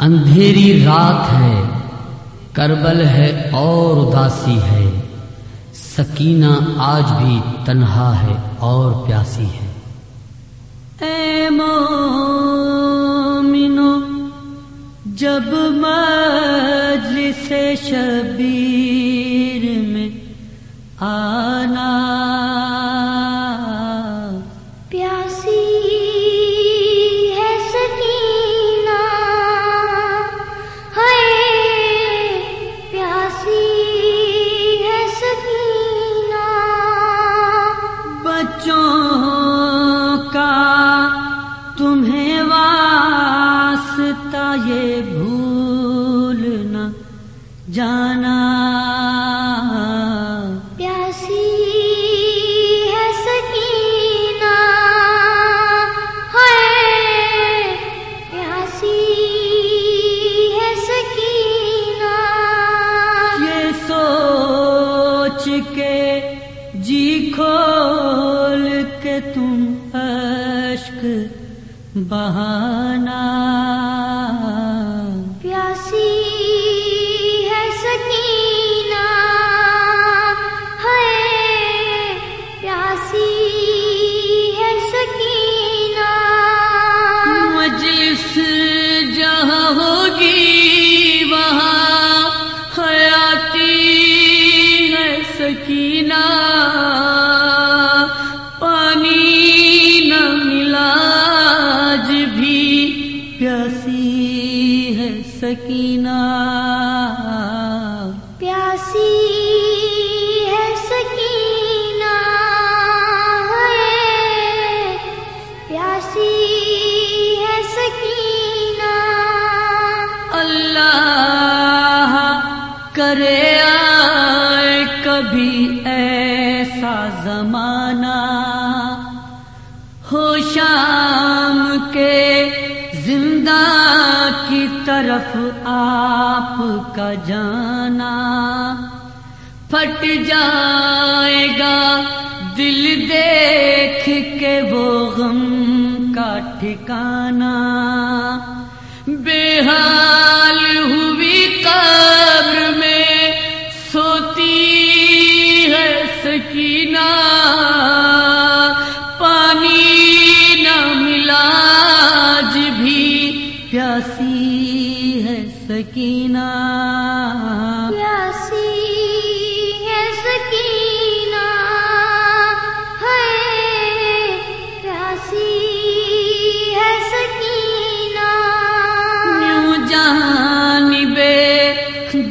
اندھیری رات ہے، کربل ہے اور اداسی ہے۔ سکینہ آج بھی تنہا ہے اور پیاسی ہے۔ اے مومنو، جب مجلس شبیر جانا۔ پیاسی ہے سکینہ۔ ہے پیاسی ہے سکینہ۔ یہ سوچ کے جی کھول کے تم اشک بہانا۔ سکینہ پانی نہ ملا آج بھی پیاسی ہے سکینہ۔ پیاسی ہے سکینہ پیاسی ہے سکینہ۔ اللہ کرے۔ زندہ کی طرف آپ کا جانا پھٹ جائے گا، دل دیکھ کے وہ غم کا ٹھکانا بے حال ہوئی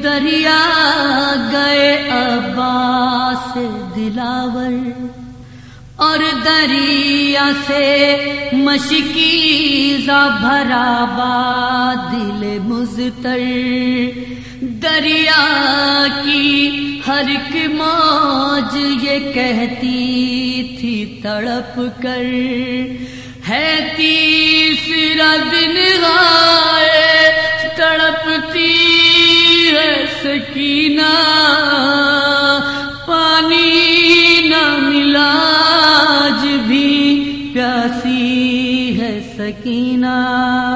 دریا گئے عباس دلاور اور دریا سے مشکیزہ بھرا با دل مزتر دریا کی ہر ایک موج یہ کہتی تھی تڑپ کر ہے تیسرا سکینہ پانی نہ ملا آج بھی پیاسی ہے سکینہ۔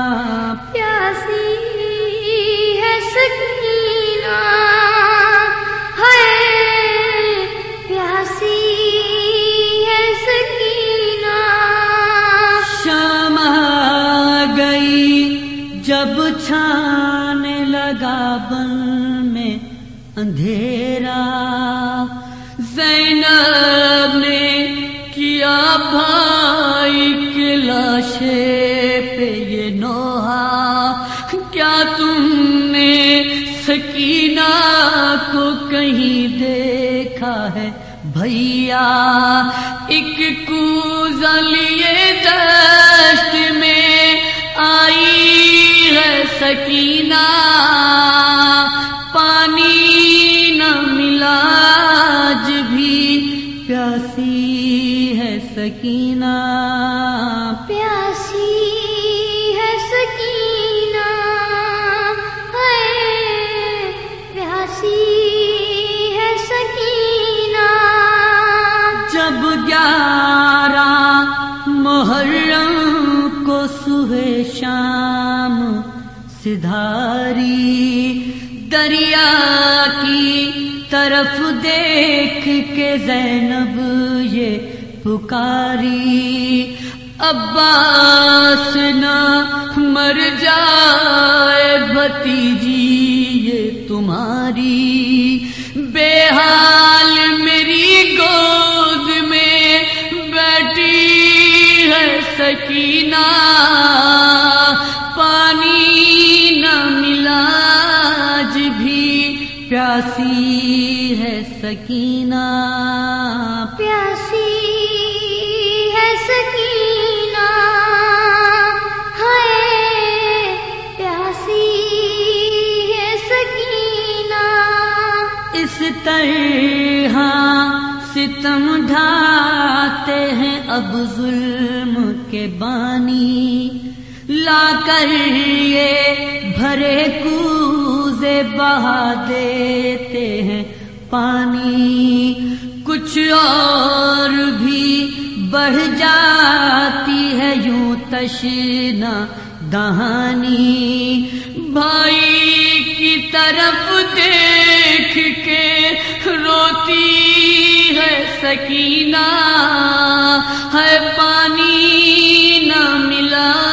اندھیرا۔ زینب نے کیا بھائی کے لاشے پہ یہ نوحا کیا تم نے سکینہ کو کہیں دیکھا ہے بھیا؟ ایک کوزہ لیے دشت میں آئی ہے سکینہ۔ سکینہ۔ پیاسی ہے سکینہ۔ ہے پیاسی ہے سکینہ۔ جب گیارہ محرم کو صبح شام دھاری دریا کی طرف دیکھ کے زینب یہ پکاری۔ عباس نہ مر جائے، بھتیجی یہ تمہاری۔ بے حال میری گود میں بیٹھی ہے سکینہ۔ پانی نہ ملا، آج بھی پیاسی ہے سکینہ۔ پیاسی ستم ڈھاتے ہیں اب ظلم کے بانی۔ لا کر یہ بھرے کوزے بہا دیتے ہیں پانی۔ کچھ اور بھی بڑھ جاتی ہے یوں تشنا دہانی۔ بھائی کی طرف دیکھ سکینہ ہے پانی نہ ملا۔